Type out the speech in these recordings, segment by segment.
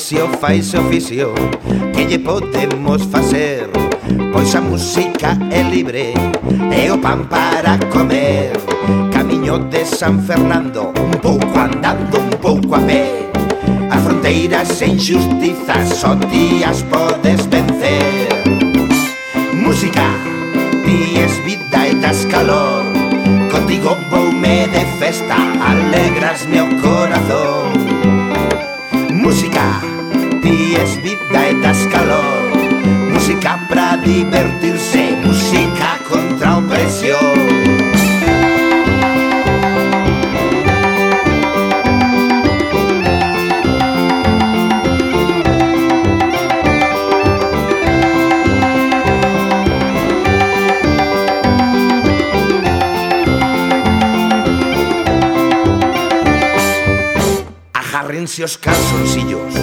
oficio faise oficio Que lle podemos facer? Pois a música é libre E o pan para comer. Camiño de San Fernando Un pouco andando, un pouco a pé. As fronteiras sen injustizas Só ti as podes vencer. Música, ti es vida e das calor. Contigo voume de festa Alegras meu corazón música para divertirse, música contra opresión. calzoncillos,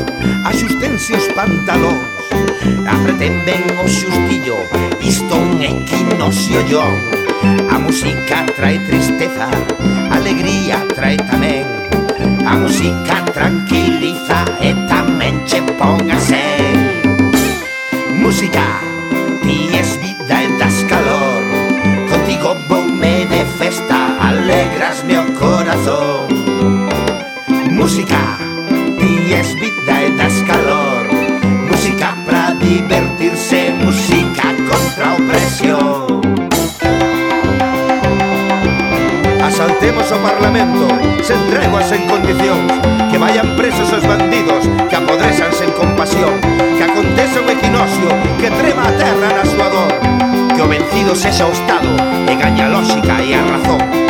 a sus pantalón, Apretenden o xustillo, isto un equinoccio yo. A música trae tristeza, alegría trae tamén. A música tranquiliza e divertirse, música contra opresión. Asaltemos o Parlamento, sen treguas en condicións Que vayan presos os bandidos, que apodresan sen compasión. Que acontece un equinoccio, que trema a terra na súa dor Que o vencido sexa o Estado, e gaña a lógica e a razón.